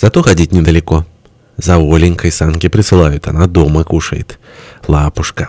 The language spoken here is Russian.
Зато ходить недалеко. За Оленькой санки присылают, она дома кушает. Лапушка.